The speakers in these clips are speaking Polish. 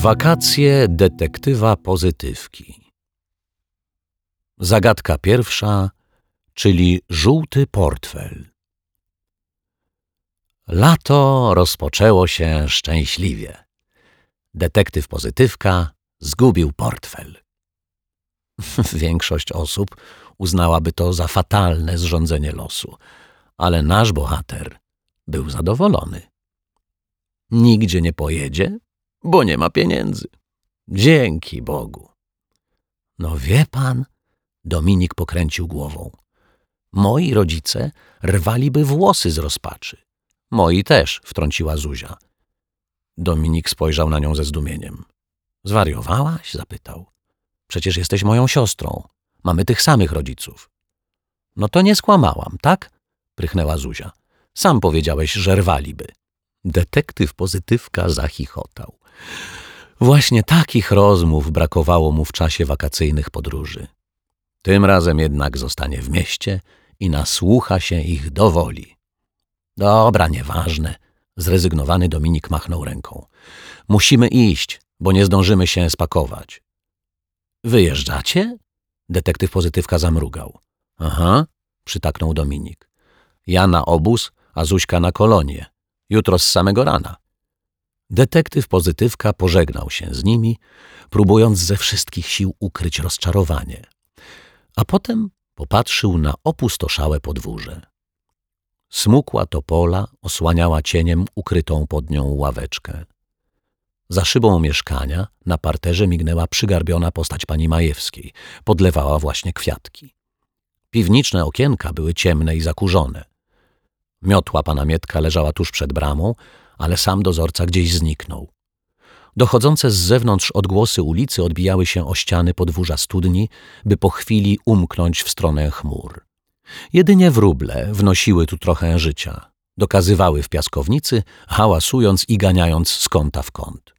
Wakacje detektywa pozytywki. Zagadka pierwsza, czyli żółty portfel. Lato rozpoczęło się szczęśliwie. Detektyw pozytywka zgubił portfel. Większość osób uznałaby to za fatalne zrządzenie losu, ale nasz bohater był zadowolony. Nigdzie nie pojedzie, bo nie ma pieniędzy. Dzięki Bogu. No wie pan, Dominik pokręcił głową. Moi rodzice rwaliby włosy z rozpaczy. Moi też, wtrąciła Zuzia. Dominik spojrzał na nią ze zdumieniem. Zwariowałaś? zapytał. Przecież jesteś moją siostrą. Mamy tych samych rodziców. No to nie skłamałam, tak? prychnęła Zuzia. Sam powiedziałeś, że rwaliby. Detektyw pozytywka zachichotał. Właśnie takich rozmów brakowało mu w czasie wakacyjnych podróży. Tym razem jednak zostanie w mieście i nasłucha się ich do woli. Dobra, nieważne. Zrezygnowany Dominik machnął ręką. Musimy iść, bo nie zdążymy się spakować. Wyjeżdżacie? Detektyw pozytywka zamrugał. Aha, przytaknął Dominik. Ja na obóz, a Zuśka na kolonię. Jutro z samego rana. Detektyw pozytywka pożegnał się z nimi, próbując ze wszystkich sił ukryć rozczarowanie. A potem popatrzył na opustoszałe podwórze. Smukła topola osłaniała cieniem ukrytą pod nią ławeczkę. Za szybą mieszkania na parterze mignęła przygarbiona postać pani Majewskiej. Podlewała właśnie kwiatki. Piwniczne okienka były ciemne i zakurzone. Miotła pana Mietka leżała tuż przed bramą, ale sam dozorca gdzieś zniknął. Dochodzące z zewnątrz odgłosy ulicy odbijały się o ściany podwórza studni, by po chwili umknąć w stronę chmur. Jedynie wróble wnosiły tu trochę życia. Dokazywały w piaskownicy, hałasując i ganiając z kąta w kąt.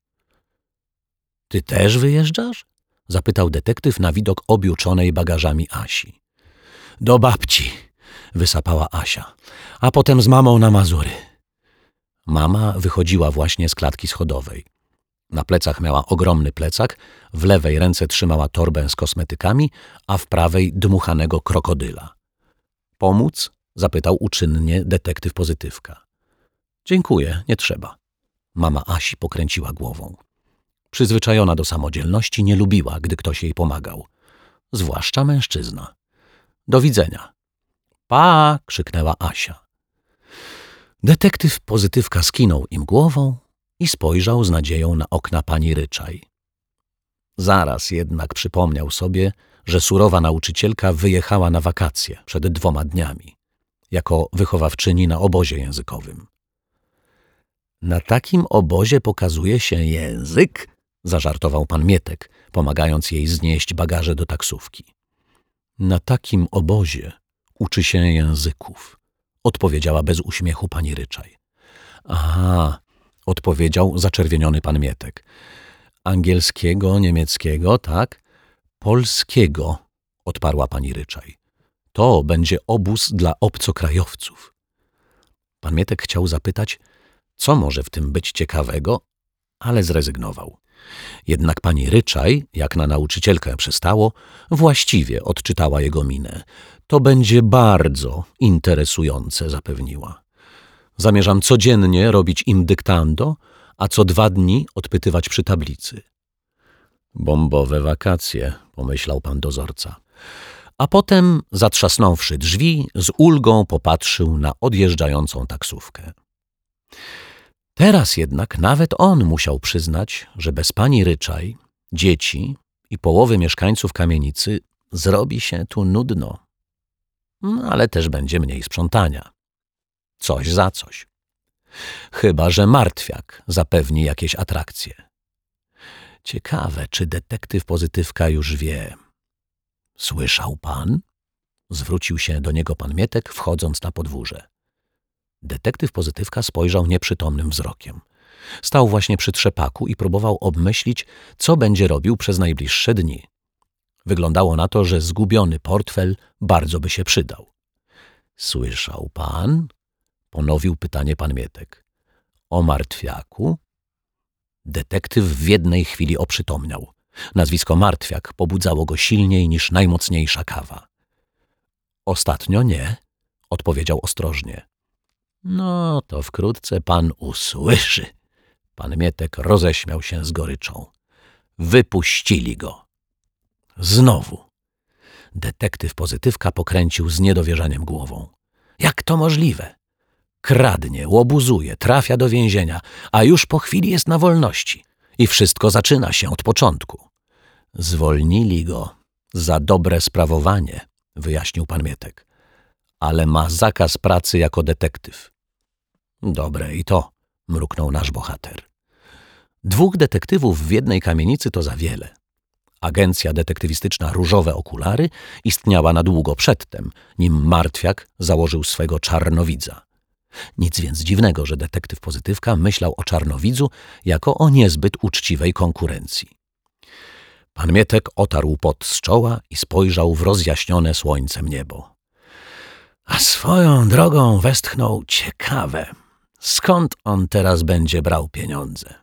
— Ty też wyjeżdżasz? — zapytał detektyw na widok objuczonej bagażami Asi. — Do babci — wysapała Asia, — a potem z mamą na Mazury. Mama wychodziła właśnie z klatki schodowej. Na plecach miała ogromny plecak, w lewej ręce trzymała torbę z kosmetykami, a w prawej dmuchanego krokodyla. Pomóc? zapytał uczynnie detektyw pozytywka. Dziękuję, nie trzeba. Mama Asi pokręciła głową. Przyzwyczajona do samodzielności, nie lubiła, gdy ktoś jej pomagał. Zwłaszcza mężczyzna. Do widzenia. Pa! krzyknęła Asia. Detektyw pozytywka skinął im głową i spojrzał z nadzieją na okna pani Ryczaj. Zaraz jednak przypomniał sobie, że surowa nauczycielka wyjechała na wakacje przed dwoma dniami, jako wychowawczyni na obozie językowym. Na takim obozie pokazuje się język? zażartował pan Mietek, pomagając jej znieść bagaże do taksówki. Na takim obozie uczy się języków, odpowiedziała bez uśmiechu pani Ryczaj. Aha, odpowiedział zaczerwieniony pan Mietek. Angielskiego, niemieckiego, tak? Polskiego, odparła pani Ryczaj. To będzie obóz dla obcokrajowców. Pan Mietek chciał zapytać, co może w tym być ciekawego, ale zrezygnował. Jednak pani Ryczaj, jak na nauczycielkę przystało, właściwie odczytała jego minę. To będzie bardzo interesujące, zapewniła. Zamierzam codziennie robić im dyktando, a co dwa dni odpytywać przy tablicy. Bombowe wakacje, pomyślał pan dozorca. A potem, zatrzasnąwszy drzwi, z ulgą popatrzył na odjeżdżającą taksówkę. Teraz jednak nawet on musiał przyznać, że bez pani Ryczaj, dzieci i połowy mieszkańców kamienicy zrobi się tu nudno. No, ale też będzie mniej sprzątania. Coś za coś. Chyba, że martwiak zapewni jakieś atrakcje. Ciekawe, czy detektyw pozytywka już wie. Słyszał pan? Zwrócił się do niego pan Mietek, wchodząc na podwórze. Detektyw pozytywka spojrzał nieprzytomnym wzrokiem. Stał właśnie przy trzepaku i próbował obmyślić, co będzie robił przez najbliższe dni. Wyglądało na to, że zgubiony portfel bardzo by się przydał. Słyszał pan? Ponowił pytanie pan Mietek. O martwiaku? Detektyw w jednej chwili oprzytomniał. Nazwisko Martwiak pobudzało go silniej niż najmocniejsza kawa. Ostatnio nie, odpowiedział ostrożnie. No, to wkrótce pan usłyszy. Pan Mietek roześmiał się z goryczą. Wypuścili go. Znowu. Detektyw pozytywka pokręcił z niedowierzaniem głową. Jak to możliwe? Kradnie, łobuzuje, trafia do więzienia, a już po chwili jest na wolności. I wszystko zaczyna się od początku. Zwolnili go za dobre sprawowanie, wyjaśnił pan Mietek, ale ma zakaz pracy jako detektyw. Dobre i to, mruknął nasz bohater. Dwóch detektywów w jednej kamienicy to za wiele. Agencja detektywistyczna Różowe Okulary istniała na długo przedtem, nim Martwiak założył swego czarnowidza. Nic więc dziwnego, że detektyw pozytywka myślał o czarnowidzu jako o niezbyt uczciwej konkurencji. Pan Mietek otarł pot z czoła i spojrzał w rozjaśnione słońcem niebo. A swoją drogą westchnął ciekawe. Skąd on teraz będzie brał pieniądze?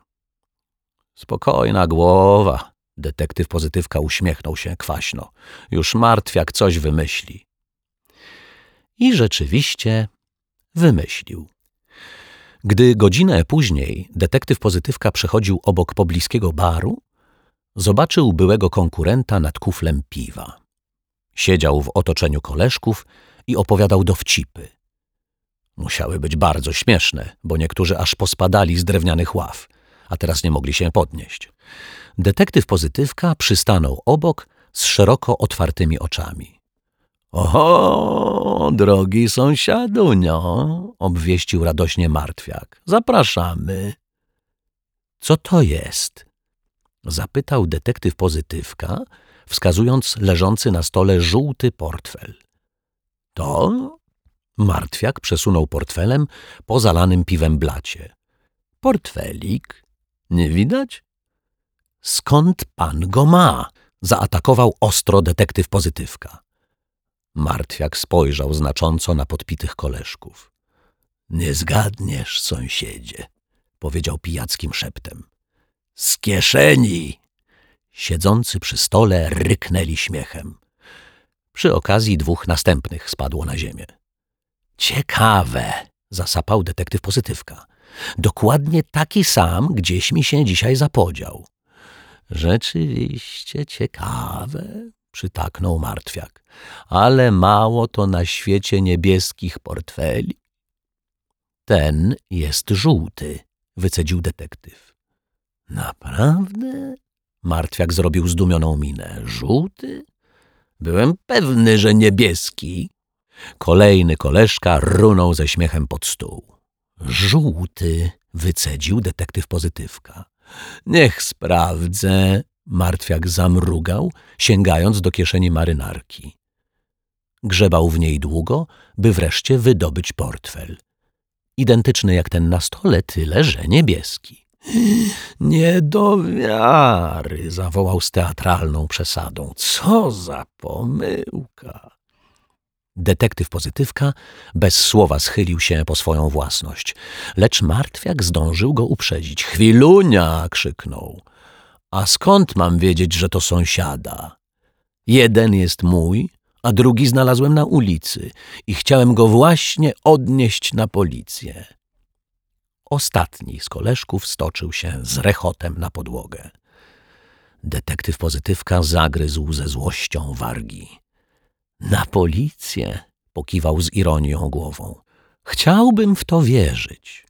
Spokojna głowa. Detektyw pozytywka uśmiechnął się kwaśno. Już martwiak coś wymyśli. I rzeczywiście wymyślił. Gdy godzinę później detektyw pozytywka przechodził obok pobliskiego baru, zobaczył byłego konkurenta nad kuflem piwa. Siedział w otoczeniu koleżków i opowiadał dowcipy. Musiały być bardzo śmieszne, bo niektórzy aż pospadali z drewnianych ław, a teraz nie mogli się podnieść. Detektyw pozytywka przystanął obok z szeroko otwartymi oczami. Oho, drogi sąsiadunio, obwieścił radośnie martwiak. Zapraszamy. Co to jest? Zapytał detektyw pozytywka, wskazując leżący na stole żółty portfel. To? Martwiak przesunął portfelem po zalanym piwem blacie. Portfelik? Nie widać? Skąd pan go ma? Zaatakował ostro detektyw pozytywka. Martwiak spojrzał znacząco na podpitych koleżków. Nie zgadniesz, sąsiedzie, powiedział pijackim szeptem. Z kieszeni! Siedzący przy stole ryknęli śmiechem. Przy okazji dwóch następnych spadło na ziemię. Ciekawe, zasapał detektyw pozytywka. Dokładnie taki sam gdzieś mi się dzisiaj zapodział. Rzeczywiście ciekawe, przytaknął martwiak. Ale mało to na świecie niebieskich portfeli. Ten jest żółty, wycedził detektyw. Naprawdę? Martwiak zrobił zdumioną minę. Żółty? Byłem pewny, że niebieski. Kolejny koleżka runął ze śmiechem pod stół. Żółty, wycedził detektyw pozytywka. Niech sprawdzę. Martwiak zamrugał, sięgając do kieszeni marynarki. Grzebał w niej długo, by wreszcie wydobyć portfel. Identyczny jak ten na stole, tyle że niebieski. Nie do wiary, zawołał z teatralną przesadą. Co za pomyłka! Detektyw pozytywka bez słowa schylił się po swoją własność, lecz martwiak zdążył go uprzedzić. Chwilunia! krzyknął. A skąd mam wiedzieć, że to sąsiada? Jeden jest mój, a drugi znalazłem na ulicy i chciałem go właśnie odnieść na policję. Ostatni z koleżków stoczył się z rechotem na podłogę. Detektyw pozytywka zagryzł ze złością wargi. Na policję, pokiwał z ironią głową. Chciałbym w to wierzyć.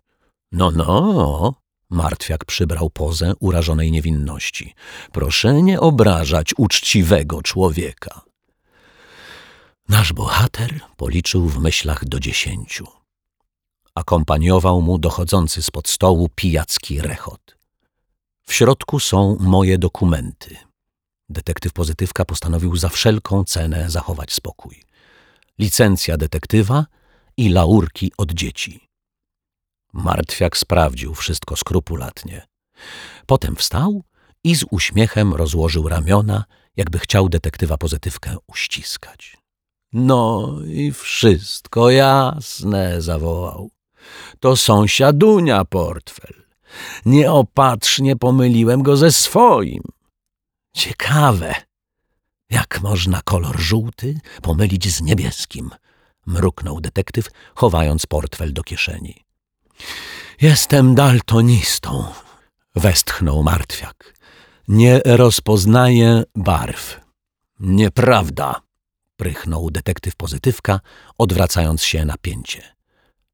No, no, martwiak przybrał pozę urażonej niewinności. Proszę nie obrażać uczciwego człowieka. Nasz bohater policzył w myślach do dziesięciu. Akompaniował mu dochodzący spod stołu pijacki rechot. W środku są moje dokumenty. Detektyw pozytywka postanowił za wszelką cenę zachować spokój. Licencja detektywa i laurki od dzieci. Martwiak sprawdził wszystko skrupulatnie. Potem wstał i z uśmiechem rozłożył ramiona, jakby chciał detektywa pozytywkę uściskać. No i wszystko jasne, zawołał. To sąsiadunia portfel. Nieopatrznie pomyliłem go ze swoim. Ciekawe, jak można kolor żółty pomylić z niebieskim? Mruknął detektyw, chowając portfel do kieszeni. Jestem daltonistą, westchnął martwiak. Nie rozpoznaję barw. Nieprawda, prychnął detektyw pozytywka, odwracając się na pięcie.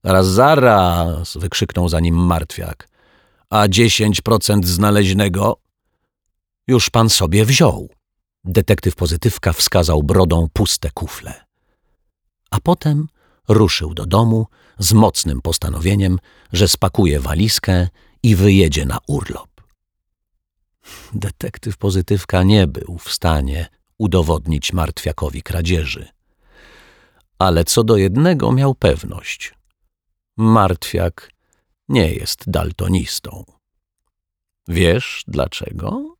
Zaraz, zaraz, wykrzyknął za nim martwiak. A dziesięć procent znaleźnego? Już pan sobie wziął. Detektyw pozytywka wskazał brodą puste kufle. A potem ruszył do domu z mocnym postanowieniem, że spakuje walizkę i wyjedzie na urlop. Detektyw pozytywka nie był w stanie udowodnić martwiakowi kradzieży. Ale co do jednego miał pewność. Martwiak nie jest daltonistą. Wiesz dlaczego?